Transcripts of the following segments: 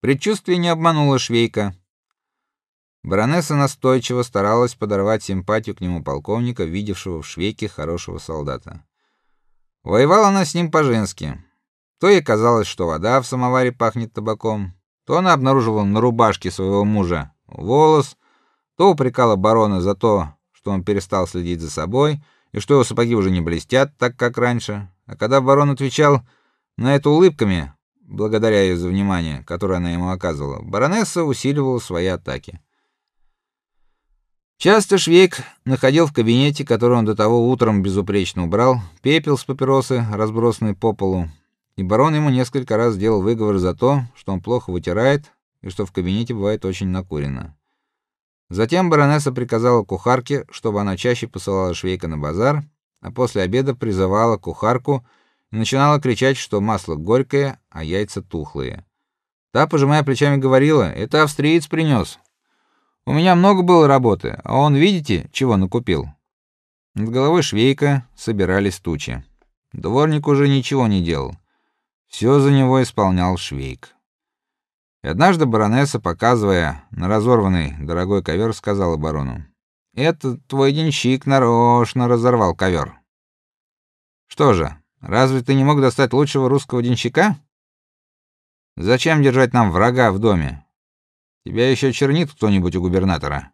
Предчувствие не обмануло Швейка. Баронесса настойчиво старалась подорвать симпатию к нему полковника, видевшего в Швейке хорошего солдата. Воевала она с ним по-женски. То ей казалось, что вода в самоваре пахнет табаком, то она обнаруживала на рубашке своего мужа волос, то упрекала барона за то, что он перестал следить за собой и что его сапоги уже не блестят так, как раньше. А когда барон отвечал на это улыбками, благодаря ей за внимание, которое она ему оказывала, баронесса усиливала свои атаки. Часто Швейк находил в кабинете, который он до того утром безупречно убрал, пепел с папиросы, разбросанный по полу, и барон ему несколько раз сделал выговор за то, что он плохо вытирает и что в кабинете бывает очень накурено. Затем баронесса приказала кухарке, чтобы она чаще посылала Швейка на базар, а после обеда призывала кухарку начинала кричать, что масло горькое, а яйца тухлые. Та, пожимая плечами, говорила: "Это австриец принес. У меня много было работы, а он, видите, чего накупил?" Над головой Швейка собирались тучи. Дворник уже ничего не делал. Все за него исполнял Швейк. И однажды баронесса, показывая на разорванный дорогой ковер, сказала барону: "Это твой денщик нарочно разорвал ковер». Что же, разве ты не мог достать лучшего русского денщика? Зачем держать нам врага в доме? Тебя еще чернит кто-нибудь у губернатора.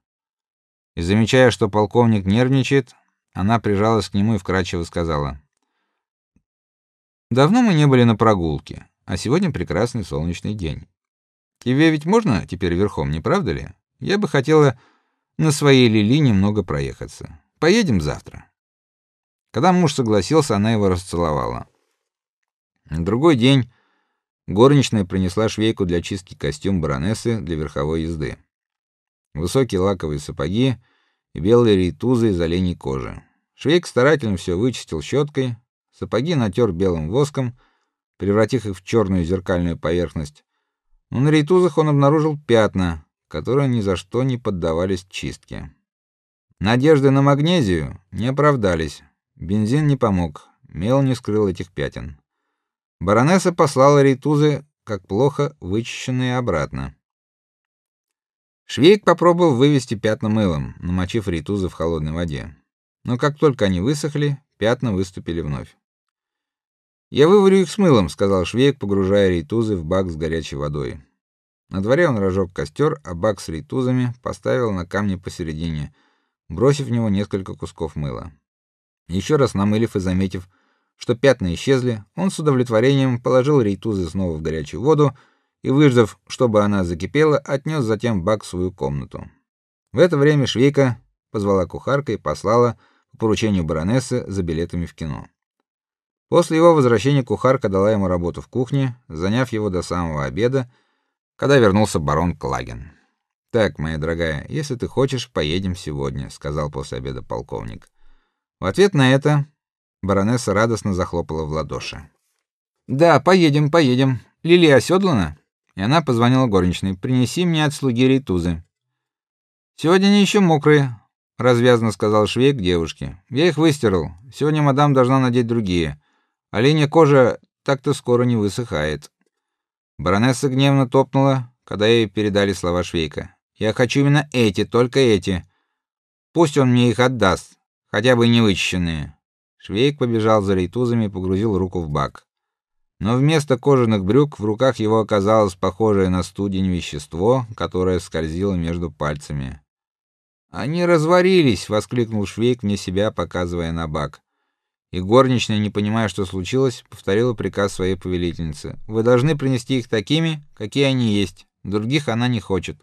И замечая, что полковник нервничает, она прижалась к нему и вкратчиво сказала: Давно мы не были на прогулке, а сегодня прекрасный солнечный день. Тебе ведь можно теперь верхом, не правда ли? Я бы хотела на своей Лили немного проехаться. Поедем завтра. Когда муж согласился, она его расцеловала. На другой день горничная принесла швейку для чистки костюм баронессы для верховой езды. Высокие лаковые сапоги и белые рейтузы из оленей кожи. Швейк старательно все вычистил щеткой, Сапоги натер белым воском, превратив их в черную зеркальную поверхность. Но на рейтузах он обнаружил пятна, которые ни за что не поддавались чистке. Надежды на магнезию не оправдались. Бензин не помог, мел не скрыл этих пятен. Баронесса послала рейтузы, как плохо вычищенные, обратно. Швейк попробовал вывести пятна мылом, намочив рейтузы в холодной воде. Но как только они высохли, пятна выступили вновь. Я выварю их с мылом, сказал Швейк, погружая рейтузы в бак с горячей водой. На дворе он разжег костер, а бак с рейтузами поставил на камне посередине, бросив в него несколько кусков мыла. Еще раз намылив и заметив, что пятна исчезли, он с удовлетворением положил рейтузы снова в горячую воду и, выждав, чтобы она закипела, отнес затем бак в свою комнату. В это время Швейка позвала кухарка и послала по поручению баронессы за билетами в кино. После его возвращения кухарка дала ему работу в кухне, заняв его до самого обеда, когда вернулся барон Клаген. Так, моя дорогая, если ты хочешь, поедем сегодня, сказал после обеда полковник. В ответ на это баронесса радостно захлопала в ладоши. Да, поедем, поедем. Лилия оседлана? И она позвонила горничной: "Принеси мне от слуги рейтузы". Сегодня они еще мокрые, развязно сказал швейк девушке. Я их выстирал. Сегодня мадам должна надеть другие. Оленя кожа так-то скоро не высыхает. Баронесса гневно топнула, когда ей передали слова Швейка. Я хочу именно эти, только эти. Пусть он мне их отдаст, хотя бы не вычищенные. Швейк побежал за рейтузами и погрузил руку в бак. Но вместо кожаных брюк в руках его оказалось похожее на студень вещество, которое скользило между пальцами. Они разварились, воскликнул Швейк вне себя, показывая на бак. И горничная, не понимая, что случилось, повторила приказ своей повелительницы: "Вы должны принести их такими, какие они есть. Других она не хочет".